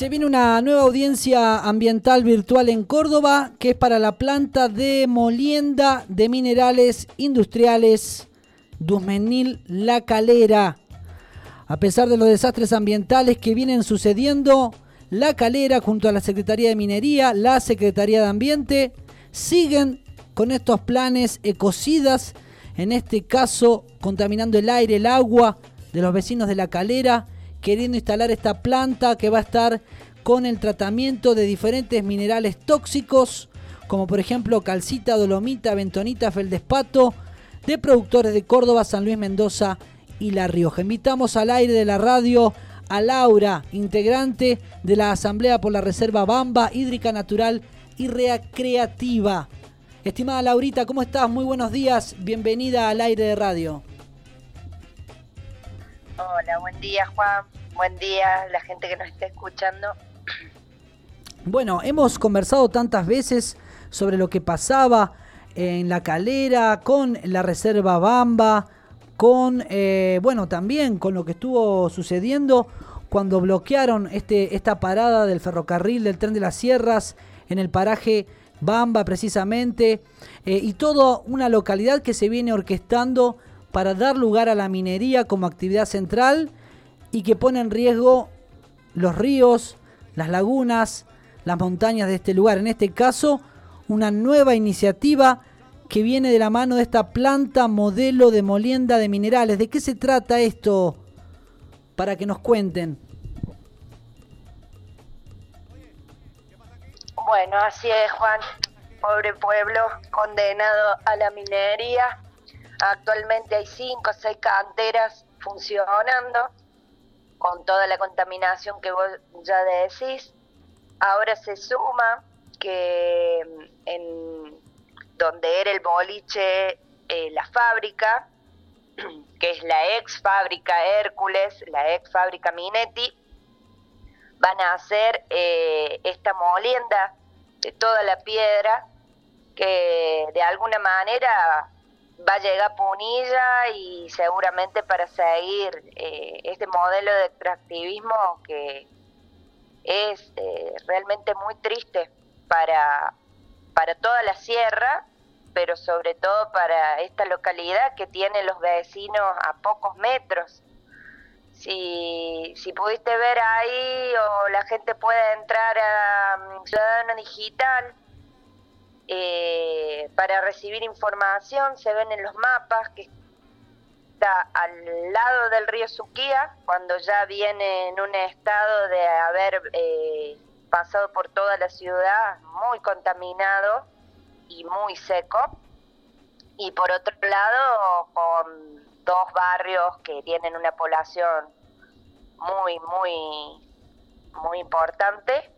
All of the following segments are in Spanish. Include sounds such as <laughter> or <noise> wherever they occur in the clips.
se viene una nueva audiencia ambiental virtual en Córdoba que es para la planta de molienda de minerales industriales Duzmenil La Calera. A pesar de los desastres ambientales que vienen sucediendo, La Calera junto a la Secretaría de Minería, la Secretaría de Ambiente, siguen con estos planes ecocidas, en este caso contaminando el aire, el agua de los vecinos de La Calera queriendo instalar esta planta que va a estar con el tratamiento de diferentes minerales tóxicos, como por ejemplo calcita, dolomita, bentonita, feldespato, de productores de Córdoba, San Luis Mendoza y La Rioja. Invitamos al aire de la radio a Laura, integrante de la Asamblea por la Reserva Bamba, Hídrica Natural y Recreativa. Estimada Laurita, ¿cómo estás? Muy buenos días, bienvenida al aire de radio. Hola, buen día Juan, buen día la gente que nos está escuchando. Bueno, hemos conversado tantas veces sobre lo que pasaba en la calera, con la reserva Bamba, con, eh, bueno, también con lo que estuvo sucediendo cuando bloquearon este, esta parada del ferrocarril del tren de las sierras en el paraje Bamba precisamente, eh, y toda una localidad que se viene orquestando para dar lugar a la minería como actividad central y que pone en riesgo los ríos, las lagunas, las montañas de este lugar. En este caso, una nueva iniciativa que viene de la mano de esta planta modelo de molienda de minerales. ¿De qué se trata esto? Para que nos cuenten. Bueno, así es, Juan. Pobre pueblo condenado a la minería Actualmente hay cinco o seis canteras funcionando con toda la contaminación que vos ya decís. Ahora se suma que mm, en donde era el boliche, eh, la fábrica, <clears throat> que es la ex fábrica Hércules, la ex fábrica Minetti, van a hacer eh, esta molienda de toda la piedra que de alguna manera va a llegar Punilla y seguramente para seguir eh, este modelo de extractivismo que es eh, realmente muy triste para, para toda la sierra, pero sobre todo para esta localidad que tiene los vecinos a pocos metros. Si, si pudiste ver ahí o la gente puede entrar a um, Ciudadano Digital, eh, para recibir información se ven en los mapas que está al lado del río Suquía, cuando ya viene en un estado de haber eh, pasado por toda la ciudad muy contaminado y muy seco. Y por otro lado, con dos barrios que tienen una población muy, muy, muy importante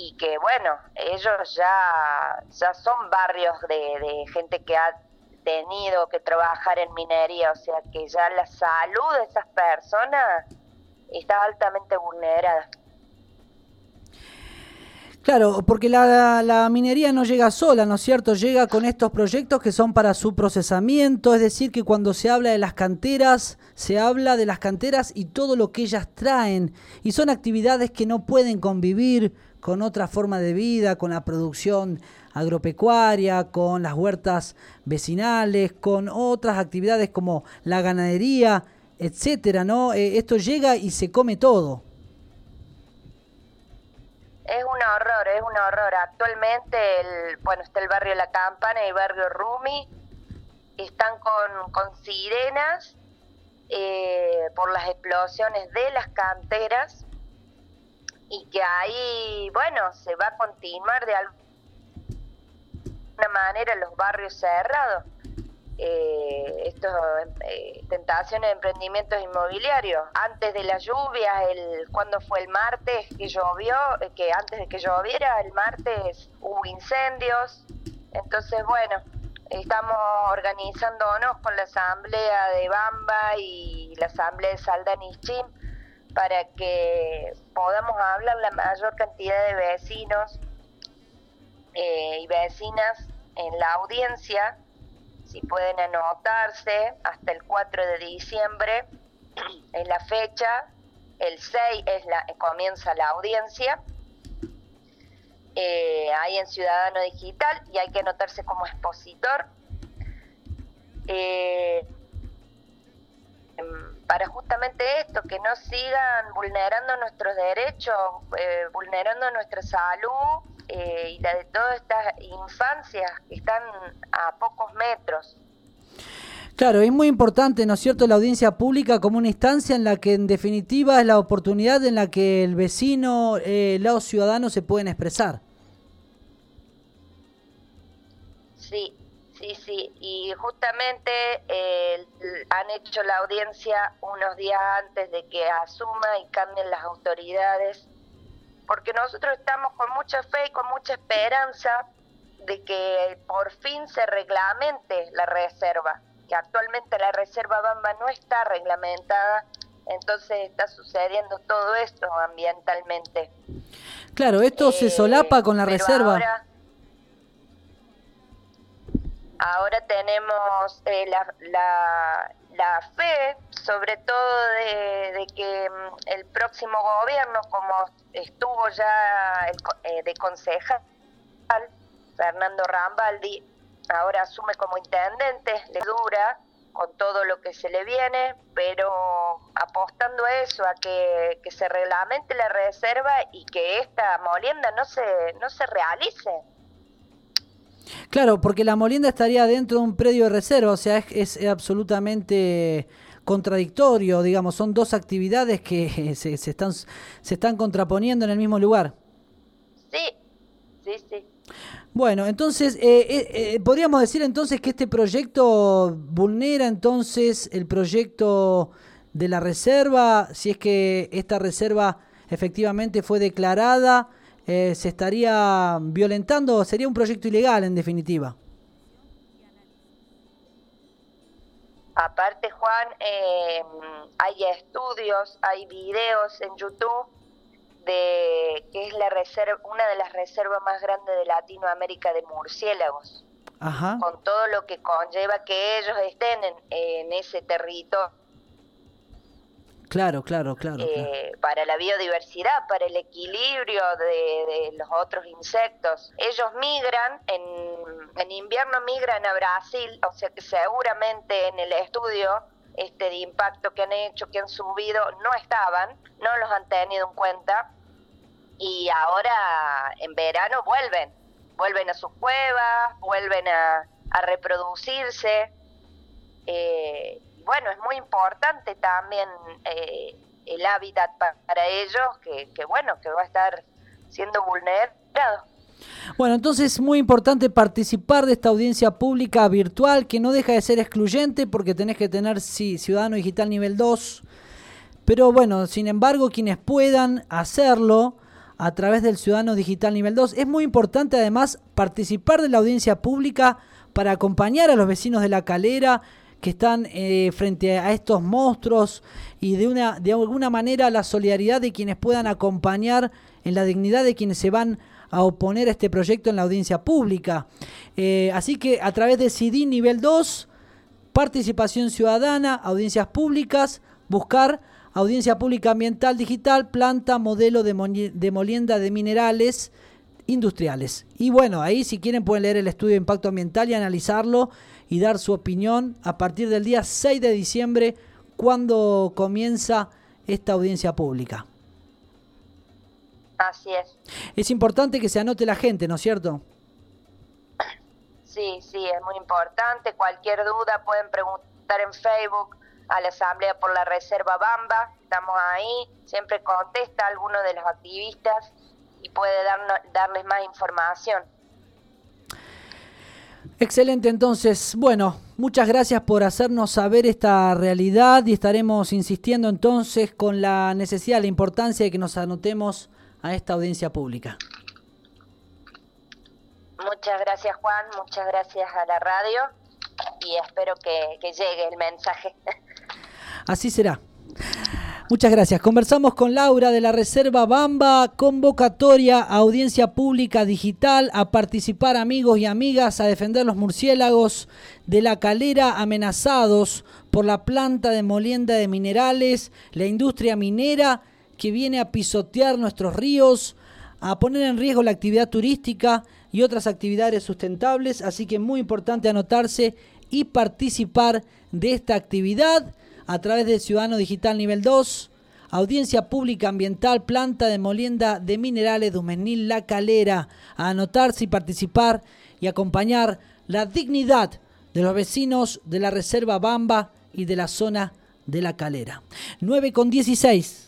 y que bueno, ellos ya, ya son barrios de, gente que ha tenido que trabajar en minería, o sea que ya la salud de esas personas está altamente vulnerada. Claro, porque la, minería no llega sola, ¿no es cierto? Llega con estos proyectos que son para su procesamiento, es decir, que cuando se habla de las canteras, se habla de las canteras y todo lo que ellas traen. Y son actividades que no pueden convivir con otra forma de vida, con la producción agropecuaria, con las huertas vecinales, con otras actividades como la ganadería, etcétera, ¿no? Eh, esto llega y se come todo. Es un es un horror. Actualmente, el, bueno, está el barrio La Campana y el barrio Rumi, están con, con sirenas eh, por las explosiones de las canteras y que ahí, bueno, se va a continuar de alguna manera los barrios cerrados. Eh, estos eh, tentaciones de emprendimientos inmobiliarios. Antes de las lluvias, el, cuando fue el martes que llovió, eh, que antes de que lloviera, el martes hubo incendios. Entonces, bueno, estamos organizándonos con la asamblea de Bamba y la asamblea de Saldanichín para que podamos hablar la mayor cantidad de vecinos eh, y vecinas en la audiencia, si pueden anotarse hasta el 4 de diciembre, <clears throat> en la fecha, el 6 es la, comienza la audiencia, eh, ahí en Ciudadano Digital, y hay que anotarse como expositor. Eh, em, para justamente esto, que no sigan vulnerando nuestros derechos, eh, vulnerando nuestra salud y la de todas estas infancias que están a pocos metros. Claro, es muy importante, ¿no es cierto?, la audiencia pública como una instancia en la que en definitiva es la oportunidad en la que el vecino, eh, los ciudadanos se pueden expresar. Sí, sí, sí, y justamente eh, han hecho la audiencia unos días antes de que asuma y cambien las autoridades, porque nosotros estamos con mucha fe y con mucha esperanza de que por fin se reglamente la reserva que actualmente la Reserva Bamba no está reglamentada, entonces está sucediendo todo esto ambientalmente. Claro, esto se eh, solapa con la reserva. Ahora, ahora tenemos eh, la, la, la, fe, sobre todo de, que mm, el próximo gobierno, como estuvo ya el, eh, de concejal, Fernando Rambaldi, ahora asume como intendente, le dura con todo lo que se le viene, pero apostando a eso, a que, se reglamente la reserva y que esta molienda no se, no se realice. Claro, porque la molienda estaría dentro de un predio de reserva, o sea, es, es absolutamente contradictorio, digamos, son dos actividades que <laughs> se, se, están, se están contraponiendo en el mismo lugar. Sí, sí, sí. Bueno, entonces, eh, eh, eh, podríamos decir entonces que este proyecto vulnera entonces el proyecto de la reserva, si es que esta reserva efectivamente fue declarada, se estaría violentando, sería un proyecto ilegal en definitiva. Aparte, Juan, hay estudios, hay videos en YouTube de que es la reserva, una de las reservas más grandes de Latinoamérica de murciélagos. Con todo lo que conlleva que ellos estén en, ese territorio. Claro, claro, claro, eh, Para la biodiversidad, para el equilibrio de, los otros insectos. Ellos migran, en, en invierno migran a Brasil, o sea que seguramente en el estudio este de impacto que han hecho, que han subido, no estaban, no los han tenido en cuenta y ahora en verano vuelven, vuelven a sus cuevas, vuelven a, reproducirse. Eh, bueno, es muy importante también eh, el hábitat para ellos, que, que bueno, que va a estar siendo vulnerado. Bueno, entonces es muy importante participar de esta audiencia pública virtual que no deja de ser excluyente porque tenés que tener sí, Ciudadano Digital nivel 2. Pero bueno, sin embargo, quienes puedan hacerlo, a través del Ciudadano Digital Nivel 2. Es muy importante además participar de la audiencia pública para acompañar a los vecinos de la calera que están eh, frente a estos monstruos y de, una, de alguna manera la solidaridad de quienes puedan acompañar en la dignidad de quienes se van a oponer a este proyecto en la audiencia pública. Eh, así que a través de CD nivel 2, participación ciudadana, audiencias públicas, buscar Audiencia Pública Ambiental Digital, planta modelo de, molienda de minerales industriales. Y bueno, ahí si quieren pueden leer el estudio de impacto ambiental y analizarlo y dar su opinión a partir del día 6 de diciembre, cuando comienza esta audiencia pública. Así es. Es importante que se anote la gente, ¿no es cierto? Sí, sí, es muy importante. Cualquier duda pueden preguntar en Facebook a la Asamblea por la Reserva Bamba, estamos ahí, siempre contesta a alguno de los activistas y puede darles más información. Excelente, entonces, bueno, muchas gracias por hacernos saber esta realidad y estaremos insistiendo entonces con la necesidad, la importancia de que nos anotemos a esta audiencia pública. Muchas gracias Juan, muchas gracias a la radio y espero que, que llegue el mensaje. Así será. Muchas gracias. Conversamos con Laura de la Reserva Bamba, convocatoria a audiencia pública digital, a participar amigos y amigas, a defender los murciélagos de la calera amenazados por la planta de molienda de minerales, la industria minera que viene a pisotear nuestros ríos, a poner en riesgo la actividad turística y otras actividades sustentables. Así que es muy importante anotarse y participar de esta actividad a través del Ciudadano Digital Nivel 2, Audiencia Pública Ambiental, Planta de Molienda de Minerales de La Calera, a anotarse y participar y acompañar la dignidad de los vecinos de la Reserva Bamba y de la zona de La Calera. 9 con 16.